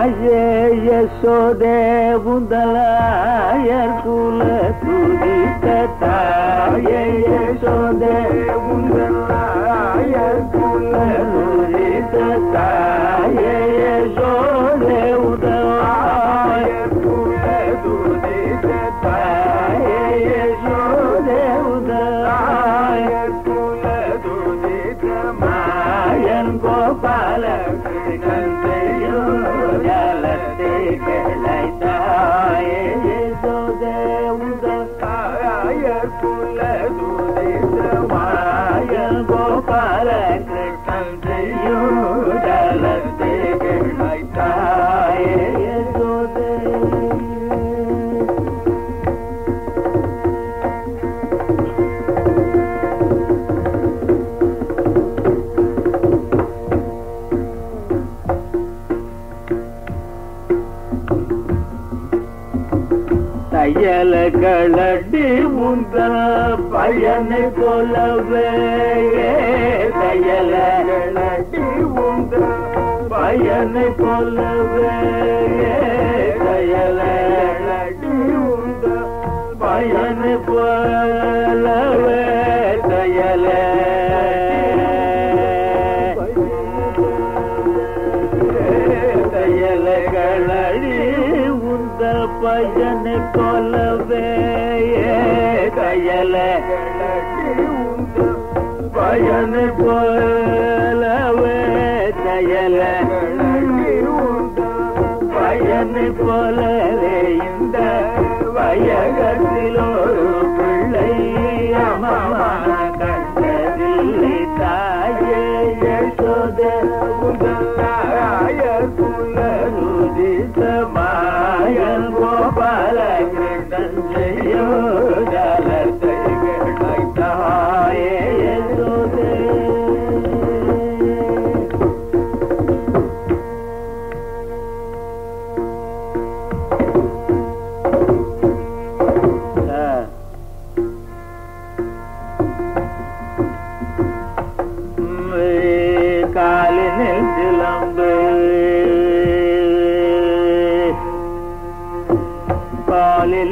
தாயே யசோதே உந்தலாயர் குல துதித்த தாயே யசோதே உந்தலாயர் குல துதித்த தாயே தையல களடி உந்த பயனை போலவே. தையல களடி உந்த பயனை போலவே. தையல களடி உந்த பயனை போலவே உந்த கொலவே கையல பயனை போலவே தையல பயனை போலவே இந்த வயகத்தில் ஒரு பிள்ளை அம்மான கண்டதில்லை. தாயே யசோத உதலாய குலருதித மாயன் கோபால கிருஷ்ணன் ஜெயோ ஜலத்தை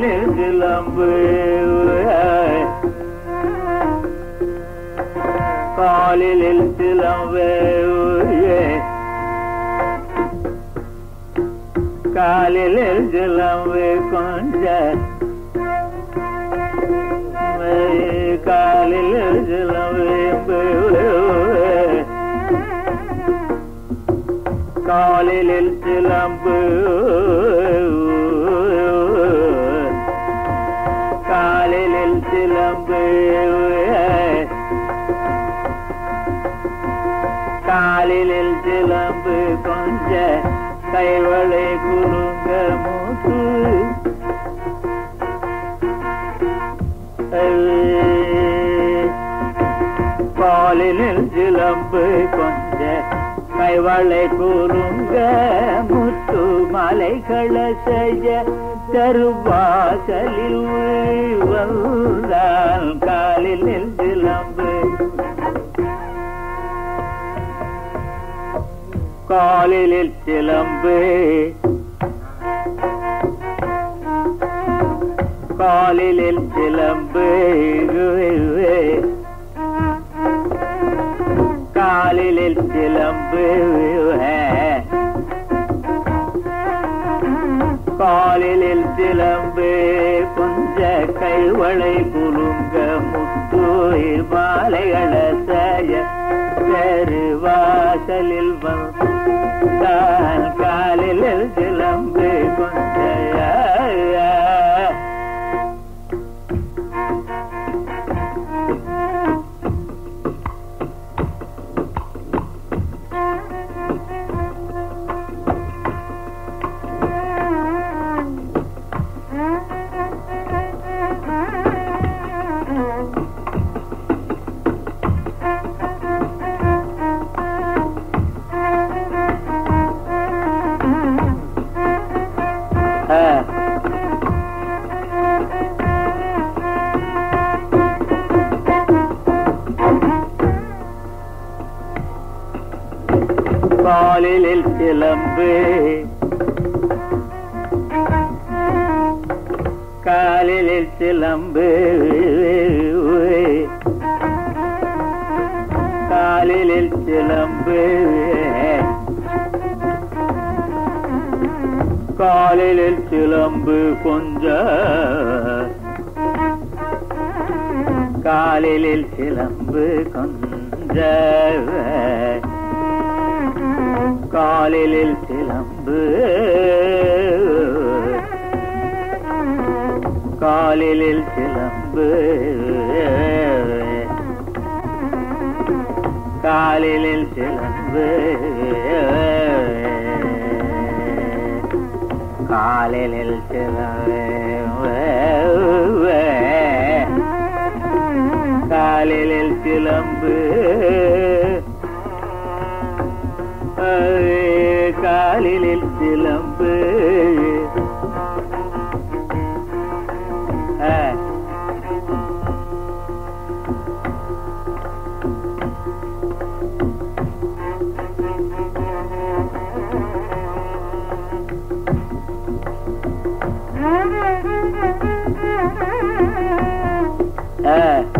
காலினில் காலில் சிலம்பு காலில் சிலம்பு கொஞ்சம் காலில் சிலம்பு காலில் சிலம்பு காலில் சிலம்பு சிலம்பு கொஞ்ச கைவளை குறுங்க மூத்து காலில் சிலம்பு கொஞ்ச கைவளை கூறுங்க முத்து மலைகளை செய்ய கருவாசலில் வந்தால் காலில் நின்று சிலம்பு காலில் சிலம்பு. காலில் சிலம்பு. காலில் சிலம்பு. காலில் சிலம்பு கொஞ்ச கைவளை குலுங்க முத்து மாலைகளை செய்ய தெருவாசலில் வந்து காலிலில் சிலம்பு காலிலில் சிலம்பு. காலிலில் சிலம்பு கொஞ்ச. காலிலில் சிலம்பு கொஞ்ச. காலிலில் சிலம்பு. காலிலில் சிலம்பு. காலிலில் சிலம்பு. காலிலில் சிலம்பு. Yeah.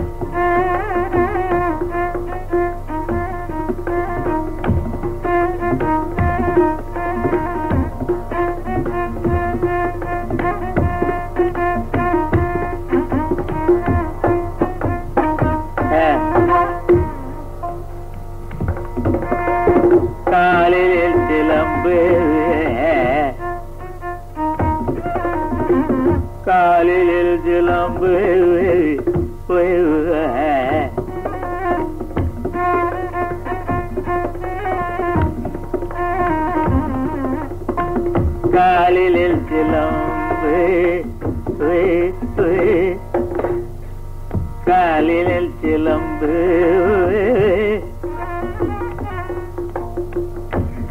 അമ്പേവേ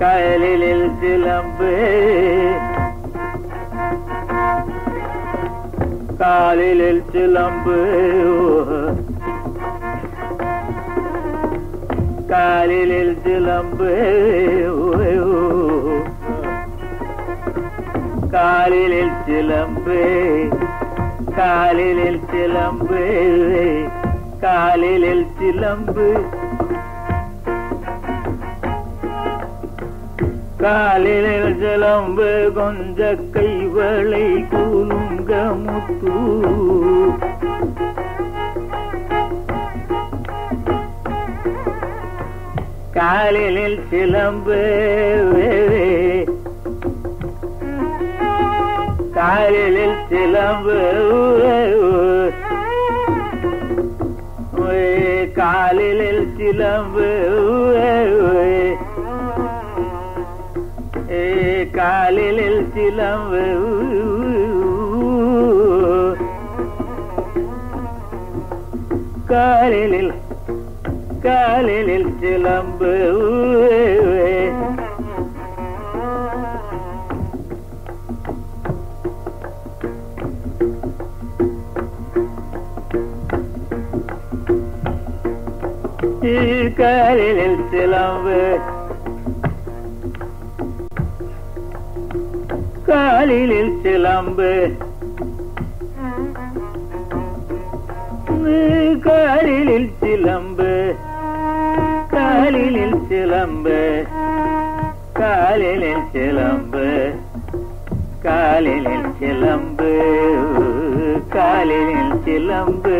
കയലിൽ ചിലമ്പേ കാലിൽ ചിലമ്പേ കാലിൽ ചിലമ്പേ കാലിൽ ചിലമ്പേ കാലിൽ ചിലമ്പേ കാലിലിൽ ചിലമ്പ് കാലിലിൽ ചിലമ്പ് കൊഞ്ച കൈവളി കൂലുങ്കമുത്തു കാലിലിൽ ചിലമ്പ് കാലിലിൽ ചിലമ്പ് കാലിലിൽ ചിലവ് ഏ കാലിലിൽ ചിലവ് കാലിലിൽ കാലിലിൽ ചിലമ്പ് കരലിൽ ചിലവ് കാലിലിൽ ചിലമ്പ് കാലിലിൽ ചിലമ്പ് കാലിലിൽ ചിലമ്പ് കാലിലിൽ ചിലമ്പ് കാലിലിൽ ചിലമ്പ് കാലിലിൽ ചിലമ്പ്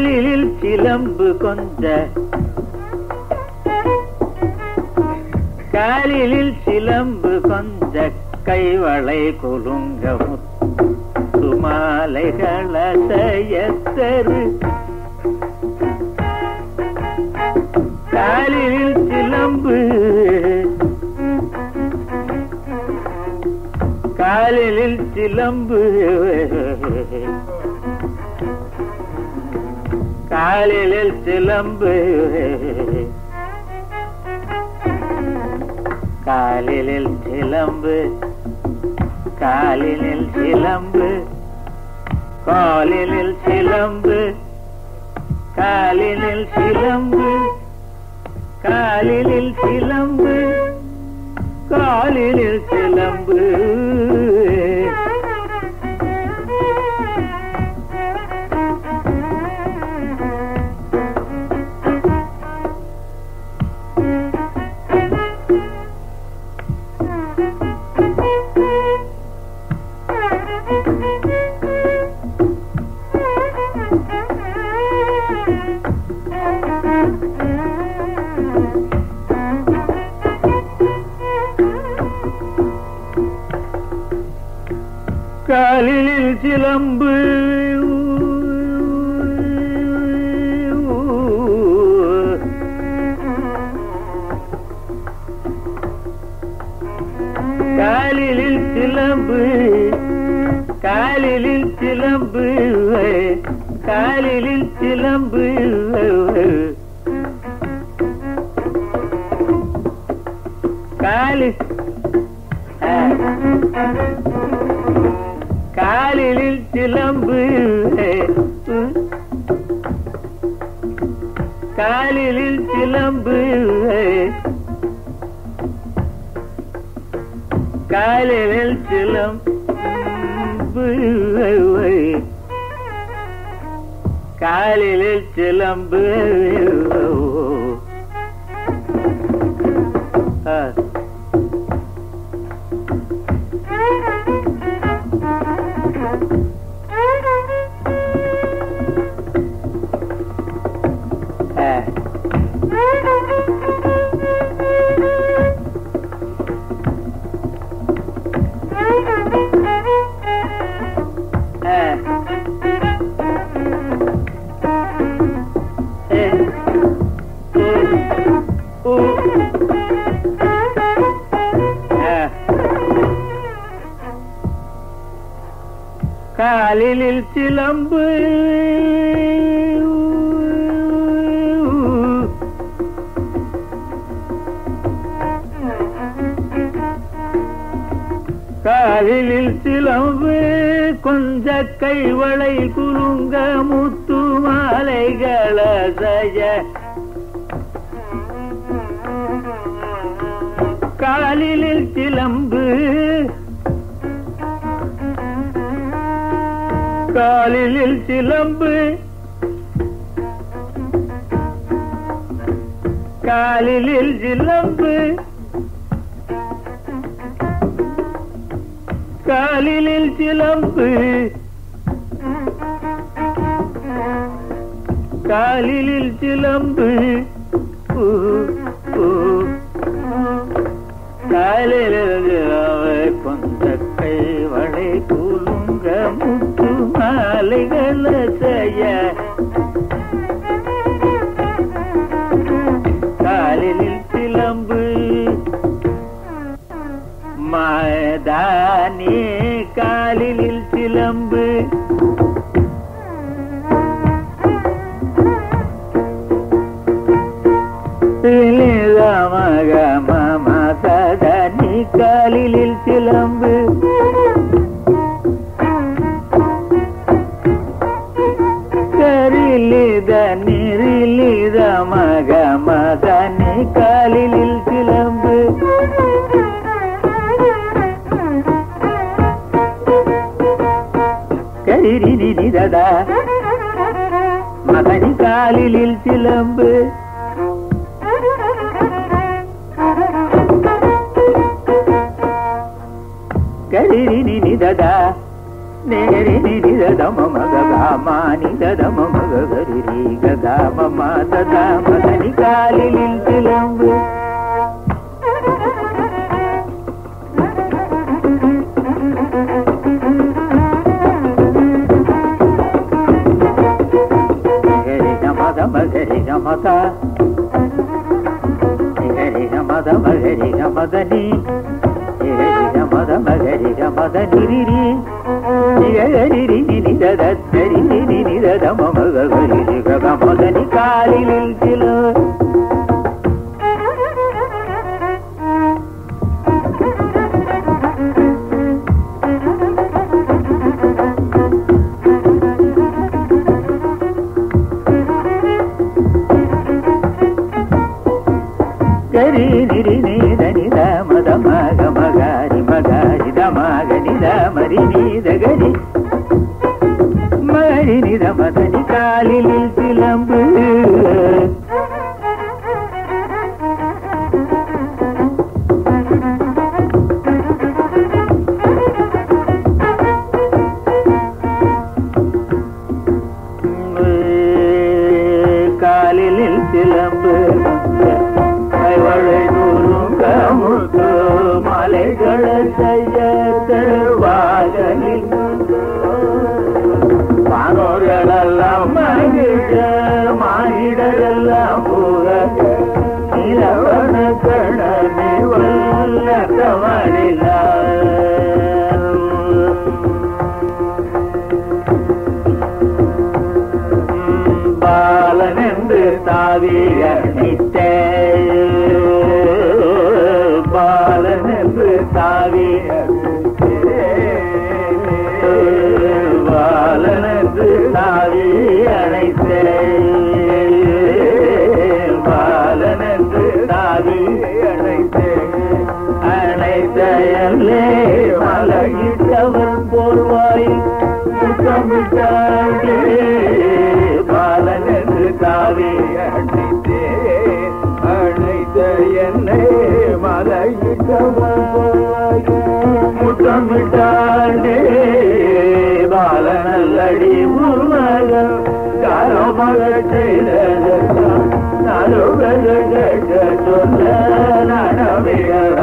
காலில் சிலம்பு கொண்ட காலில் சிலம்பு கொண்ட கைவளை குலுங்க முத்து மாலைகள காலில் சிலம்பு காலில் சிலம்பு காலில் சிலம்பு. காலில் சிலம்பு. காலில் சிலம்பு. காலில் சிலம்பு. காலில் சிலம்பு. காலில் சிலம்பு. காலிலில் காலில் சிலம்பு. காலில் சிலம்பு காலில் சிலம்பு காலில் சிலம்பு. காலி காலில் சிலம்பு. காலில் சிலம்பு. காலில் சிலம்பு. காலில் சிலம்பு. ஆ ஆ ஏ ஊ ஊ ஆ காலிலில் சிலம்பு காலிலில் சிலம்பு கொஞ்ச கைவளை குலுங்க முத்து மாலைகள செய்ய காலிலில் சிலம்பு காலிலில் சிலம்பு. காலிலில் சிலம்பு. காலிலில் சிலம்பு. காலிலில் சிலம்பு. ஊ, ஊ. கை வளை கூலுங்க முத்து மாலைகள் செய்ய. தானே காலில் சிலம்பு. மக கரிரி நிததா மதனி காலிலில் சிலம்பு கரிரி நிததா நேரி நிதத மம கமா நிதத மம கரிரி கதா மம ததா மதனி காலிலில் சிலம்பு గమ గరి గమక గరి గమద మగరి గమదని గరి గమదని కాలి నిల్చిలో దరి నిరి నీదని మద మగ మగారి మగారి దమాగని దమరి నీదగరి మగరి నిద మదని కాలి నిల్సిలంబు பாலன் என்று தாவி பாலன் என்று தாவி அணைத்த பாலன் தாவி அணைத்த மலகிட்டவன் போர்வாய் முத்தமிட்டாண்டே பாலனல்லடி உருவகம் காலமாக செய்த நலுகக கேட்க சொல்ல நனவியராஜி